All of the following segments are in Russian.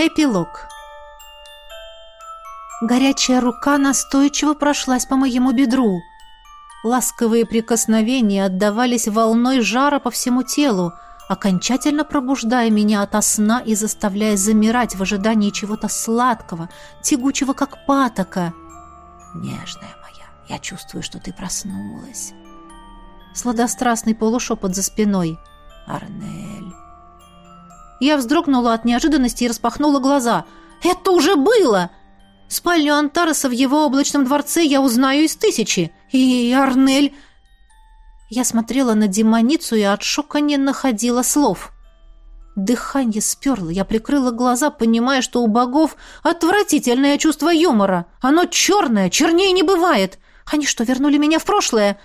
Эпилог. Горячая рука настойчиво прошлась по моему бедру. Ласковые прикосновения отдавались волной жара по всему телу, окончательно пробуждая меня ото сна и заставляя замирать в ожидании чего-то сладкого, тягучего, как патока. «Нежная моя, я чувствую, что ты проснулась». Сладострастный полушепот за спиной. «Арнель, я вздрогнула от неожиданности и распахнула глаза. «Это уже было!» Спальню Антараса в его облачном дворце я узнаю из тысячи. И Арнель...» Я смотрела на демоницу и от шока не находила слов. Дыхание сперло, я прикрыла глаза, понимая, что у богов отвратительное чувство юмора. Оно черное, чернее не бывает. Они что, вернули меня в прошлое?»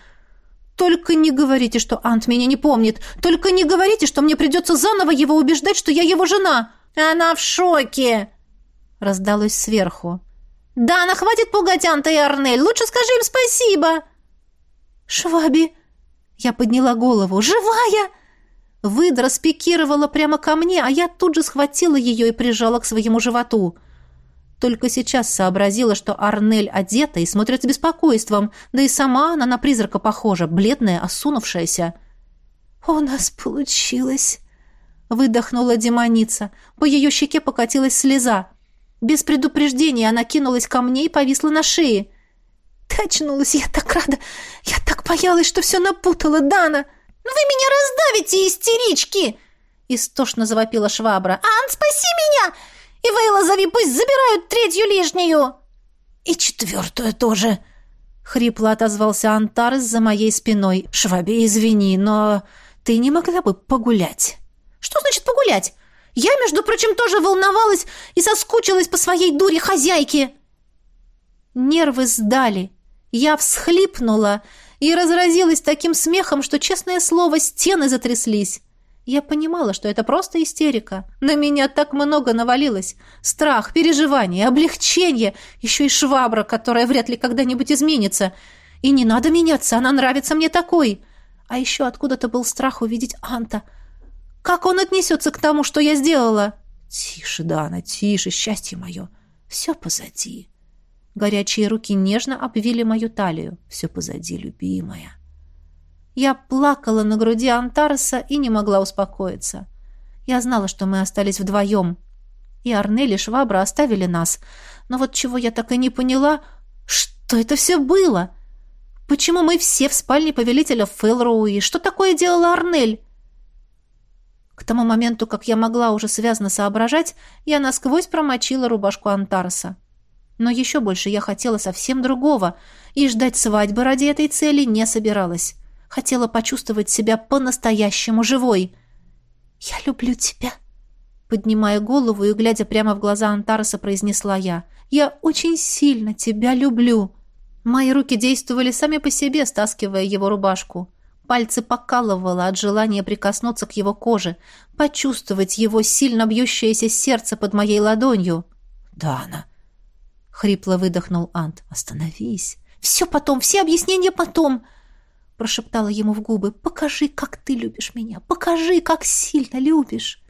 Только не говорите, что Ант меня не помнит. Только не говорите, что мне придется заново его убеждать, что я его жена. Она в шоке!» Раздалось сверху. «Да, она хватит пугать Анта и Арнель. Лучше скажи им спасибо!» «Шваби!» Я подняла голову. «Живая!» Выдра спикировала прямо ко мне, а я тут же схватила ее и прижала к своему животу. Только сейчас сообразила, что Арнель одета и смотрит с беспокойством, да и сама она на призрака похожа, бледная, осунувшаяся. «У нас получилось!» — выдохнула демоница. По ее щеке покатилась слеза. Без предупреждения она кинулась ко мне и повисла на шее. «Ты очнулась! Я так рада! Я так боялась, что все напутала, Дана!» ну «Вы меня раздавите, истерички!» — истошно завопила швабра. «Ан, спаси меня! И вы, зови, пусть забирают третью лишнюю!» «И четвертую тоже!» Хрипло отозвался Антарес за моей спиной. «Швабе, извини, но ты не могла бы погулять?» «Что значит погулять? Я, между прочим, тоже волновалась и соскучилась по своей дуре хозяйки!» Нервы сдали. Я всхлипнула и разразилась таким смехом, что, честное слово, стены затряслись. Я понимала, что это просто истерика. На меня так много навалилось. Страх, переживание, облегчение, еще и швабра, которая вряд ли когда-нибудь изменится. И не надо меняться, она нравится мне такой. А еще откуда-то был страх увидеть Анта. Как он отнесется к тому, что я сделала? Тише, Дана, тише, счастье мое. Все позади. Горячие руки нежно обвили мою талию. Все позади, любимая. Я плакала на груди Антарса и не могла успокоиться. Я знала, что мы остались вдвоем. И Арнель и Швабра оставили нас. Но вот чего я так и не поняла, что это все было? Почему мы все в спальне повелителя Фэлроу, и что такое делала Арнель? К тому моменту, как я могла уже связно соображать, я насквозь промочила рубашку Антарса. Но еще больше я хотела совсем другого, и ждать свадьбы ради этой цели не собиралась хотела почувствовать себя по-настоящему живой. «Я люблю тебя», — поднимая голову и глядя прямо в глаза Антараса, произнесла я. «Я очень сильно тебя люблю». Мои руки действовали сами по себе, стаскивая его рубашку. Пальцы покалывало от желания прикоснуться к его коже, почувствовать его сильно бьющееся сердце под моей ладонью. «Дана!» — хрипло выдохнул Ант. «Остановись!» «Все потом, все объяснения потом!» прошептала ему в губы. «Покажи, как ты любишь меня! Покажи, как сильно любишь!»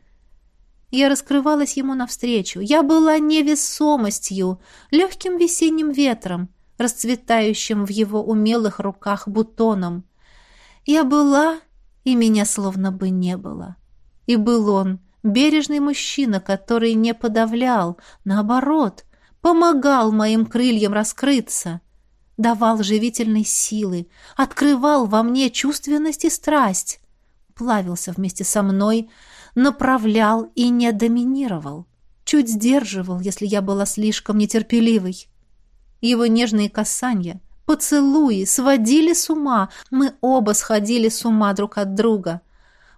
Я раскрывалась ему навстречу. Я была невесомостью, легким весенним ветром, расцветающим в его умелых руках бутоном. Я была, и меня словно бы не было. И был он, бережный мужчина, который не подавлял, наоборот, помогал моим крыльям раскрыться — давал живительной силы, открывал во мне чувственность и страсть, плавился вместе со мной, направлял и не доминировал, чуть сдерживал, если я была слишком нетерпеливой. Его нежные касания, поцелуи сводили с ума, мы оба сходили с ума друг от друга.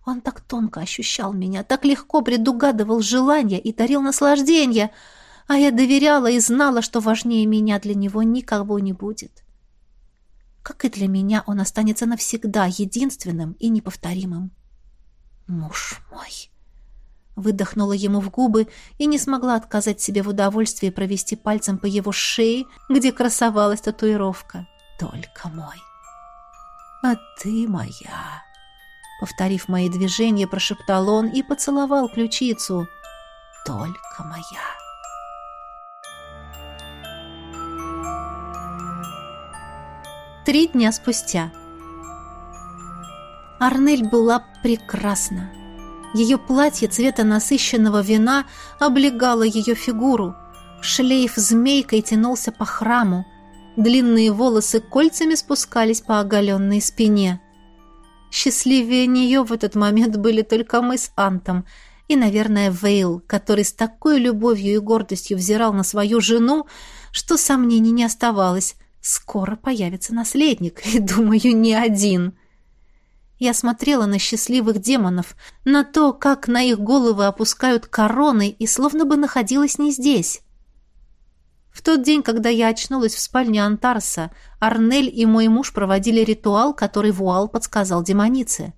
Он так тонко ощущал меня, так легко предугадывал желания и дарил наслаждение — а я доверяла и знала, что важнее меня для него никого не будет. Как и для меня, он останется навсегда единственным и неповторимым. «Муж мой!» Выдохнула ему в губы и не смогла отказать себе в удовольствии провести пальцем по его шее, где красовалась татуировка. «Только мой!» «А ты моя!» Повторив мои движения, прошептал он и поцеловал ключицу. «Только моя!» Три дня спустя. Арнель была прекрасна. Ее платье цвета насыщенного вина облегало ее фигуру. Шлейф змейкой тянулся по храму. Длинные волосы кольцами спускались по оголенной спине. Счастливее нее в этот момент были только мы с Антом и, наверное, Вейл, который с такой любовью и гордостью взирал на свою жену, что сомнений не оставалось. Скоро появится наследник, и, думаю, не один. Я смотрела на счастливых демонов, на то, как на их головы опускают короны, и словно бы находилась не здесь. В тот день, когда я очнулась в спальне Антарса, Арнель и мой муж проводили ритуал, который Вуал подсказал демонице.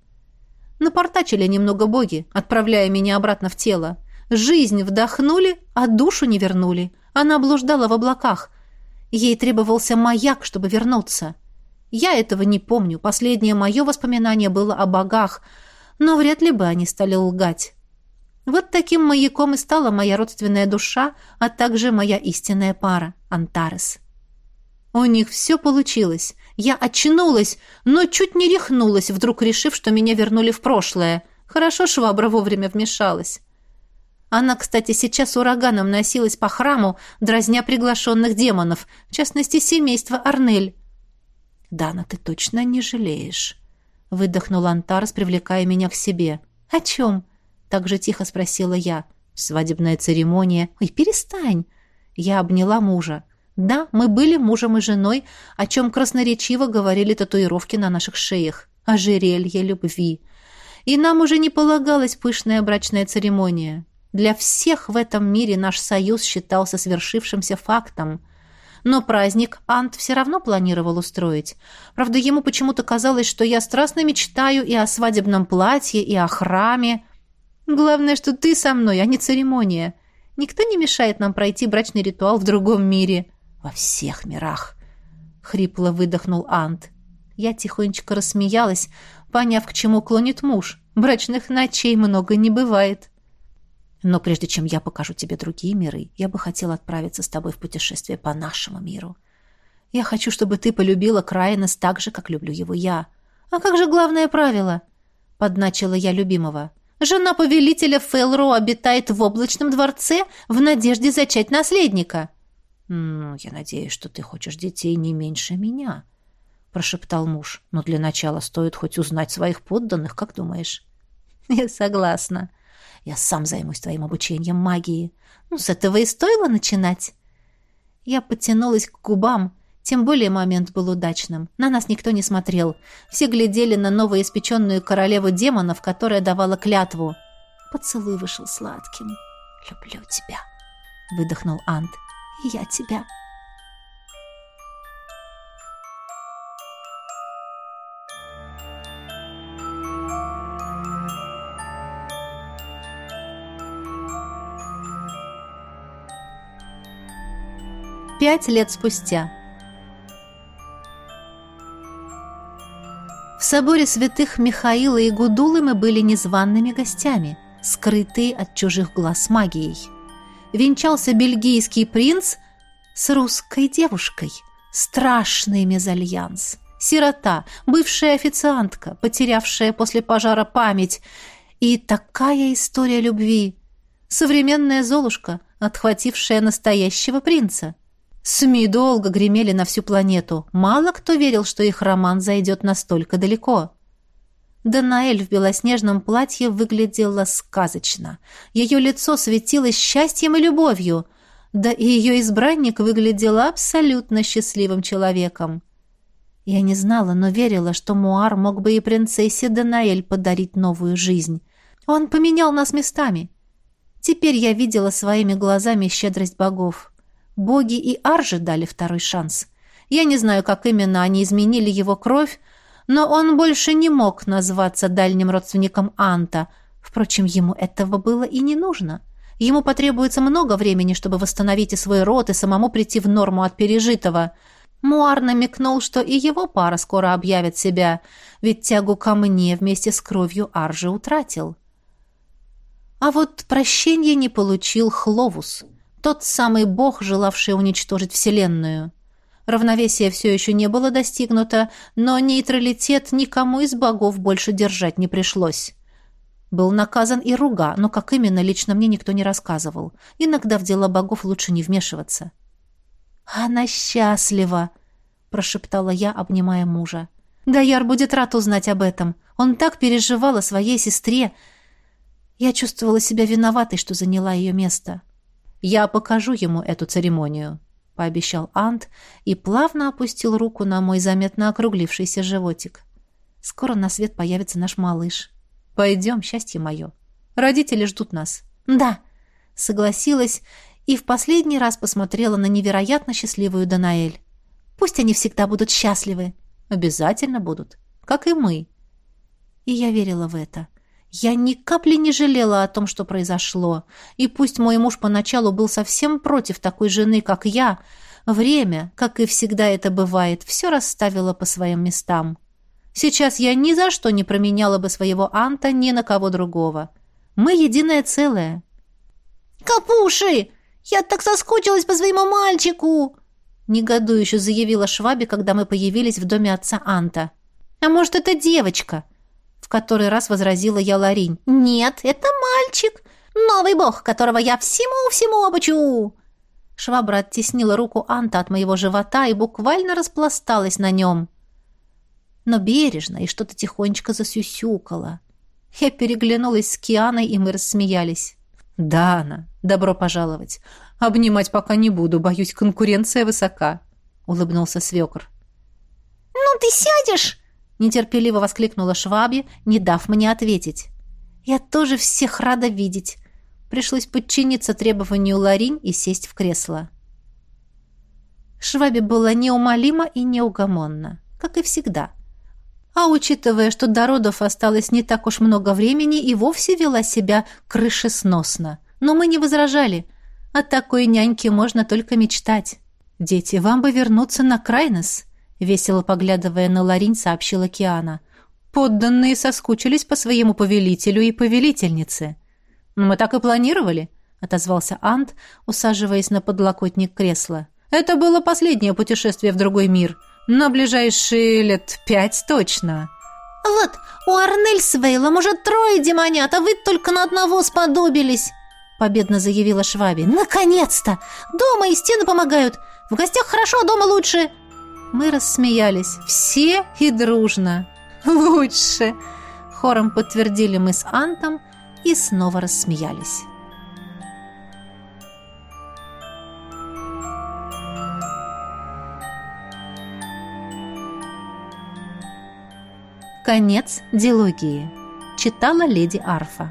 Напортачили немного боги, отправляя меня обратно в тело. Жизнь вдохнули, а душу не вернули. Она блуждала в облаках — Ей требовался маяк, чтобы вернуться. Я этого не помню. Последнее мое воспоминание было о богах, но вряд ли бы они стали лгать. Вот таким маяком и стала моя родственная душа, а также моя истинная пара — Антарес. У них все получилось. Я очнулась, но чуть не рехнулась, вдруг решив, что меня вернули в прошлое. Хорошо Швабра вовремя вмешалась. Она, кстати, сейчас ураганом носилась по храму, дразня приглашенных демонов, в частности, семейство Арнель. «Дана, ты точно не жалеешь?» — выдохнул Антарс, привлекая меня к себе. «О чем?» — так же тихо спросила я. «Свадебная церемония». «Ой, перестань!» Я обняла мужа. «Да, мы были мужем и женой, о чем красноречиво говорили татуировки на наших шеях. Ожерелье любви. И нам уже не полагалась пышная брачная церемония. Для всех в этом мире наш союз считался свершившимся фактом. Но праздник Ант все равно планировал устроить. Правда, ему почему-то казалось, что я страстно мечтаю и о свадебном платье, и о храме. Главное, что ты со мной, а не церемония. Никто не мешает нам пройти брачный ритуал в другом мире. Во всех мирах. Хрипло выдохнул Ант. Я тихонечко рассмеялась, поняв, к чему клонит муж. Брачных ночей много не бывает. Но прежде чем я покажу тебе другие миры, я бы хотела отправиться с тобой в путешествие по нашему миру. Я хочу, чтобы ты полюбила Краинес так же, как люблю его я. А как же главное правило? Подначила я любимого. Жена повелителя Фелро обитает в облачном дворце в надежде зачать наследника. «Ну, я надеюсь, что ты хочешь детей не меньше меня», — прошептал муж. «Но для начала стоит хоть узнать своих подданных, как думаешь?» «Я согласна», я сам займусь твоим обучением магии. Ну, с этого и стоило начинать. Я подтянулась к губам, тем более момент был удачным. На нас никто не смотрел. Все глядели на новоиспеченную королеву демонов, которая давала клятву. Поцелуй вышел сладким. «Люблю тебя», — выдохнул Ант. «Я тебя». пять лет спустя. В соборе святых Михаила и Гудулы мы были незваными гостями, скрытые от чужих глаз магией. Венчался бельгийский принц с русской девушкой. Страшный мезальянс. Сирота, бывшая официантка, потерявшая после пожара память. И такая история любви. Современная Золушка, отхватившая настоящего принца. Сми долго гремели на всю планету. Мало кто верил, что их роман зайдет настолько далеко. Данаэль в белоснежном платье выглядела сказочно. Ее лицо светилось счастьем и любовью. Да и ее избранник выглядел абсолютно счастливым человеком. Я не знала, но верила, что Муар мог бы и принцессе Данаэль подарить новую жизнь. Он поменял нас местами. Теперь я видела своими глазами щедрость богов боги и Аржи дали второй шанс. Я не знаю, как именно они изменили его кровь, но он больше не мог назваться дальним родственником Анта. Впрочем, ему этого было и не нужно. Ему потребуется много времени, чтобы восстановить и свой род, и самому прийти в норму от пережитого. Муар намекнул, что и его пара скоро объявит себя, ведь тягу ко мне вместе с кровью Аржи утратил. А вот прощения не получил Хловус — тот самый бог, желавший уничтожить Вселенную. Равновесие все еще не было достигнуто, но нейтралитет никому из богов больше держать не пришлось. Был наказан и Руга, но как именно, лично мне никто не рассказывал. Иногда в дела богов лучше не вмешиваться. «Она счастлива!» – прошептала я, обнимая мужа. «Даяр будет рад узнать об этом. Он так переживал о своей сестре. Я чувствовала себя виноватой, что заняла ее место». «Я покажу ему эту церемонию», — пообещал Ант и плавно опустил руку на мой заметно округлившийся животик. «Скоро на свет появится наш малыш. Пойдем, счастье мое. Родители ждут нас». «Да», — согласилась и в последний раз посмотрела на невероятно счастливую Данаэль. «Пусть они всегда будут счастливы». «Обязательно будут, как и мы». И я верила в это. — я ни капли не жалела о том, что произошло. И пусть мой муж поначалу был совсем против такой жены, как я, время, как и всегда это бывает, все расставило по своим местам. Сейчас я ни за что не променяла бы своего Анта ни на кого другого. Мы единое целое. «Капуши! Я так соскучилась по своему мальчику!» Негодующе заявила Шваби, когда мы появились в доме отца Анта. «А может, это девочка?» В который раз возразила я Ларинь. «Нет, это мальчик, новый бог, которого я всему-всему обучу!» Швабра оттеснила руку Анта от моего живота и буквально распласталась на нем. Но бережно и что-то тихонечко засюсюкала. Я переглянулась с Кианой, и мы рассмеялись. «Да, она, добро пожаловать. Обнимать пока не буду, боюсь, конкуренция высока», — улыбнулся свекр. «Ну ты сядешь!» нетерпеливо воскликнула Шваби, не дав мне ответить. «Я тоже всех рада видеть!» Пришлось подчиниться требованию Ларинь и сесть в кресло. Шваби была неумолима и неугомонна, как и всегда. А учитывая, что до родов осталось не так уж много времени, и вовсе вела себя крышесносно. Но мы не возражали. О такой няньке можно только мечтать. «Дети, вам бы вернуться на Крайнес», Весело поглядывая на Ларин, сообщил Океана: «Подданные соскучились по своему повелителю и повелительнице». «Ну, «Мы так и планировали», — отозвался Ант, усаживаясь на подлокотник кресла. «Это было последнее путешествие в другой мир. На ближайшие лет пять точно». «Вот, у Арнель с Вейлом уже трое демонят, а вы только на одного сподобились!» Победно заявила Шваби. «Наконец-то! Дома и стены помогают! В гостях хорошо, а дома лучше!» Мы рассмеялись. Все и дружно. «Лучше!» — хором подтвердили мы с Антом и снова рассмеялись. Конец дилогии. Читала леди Арфа.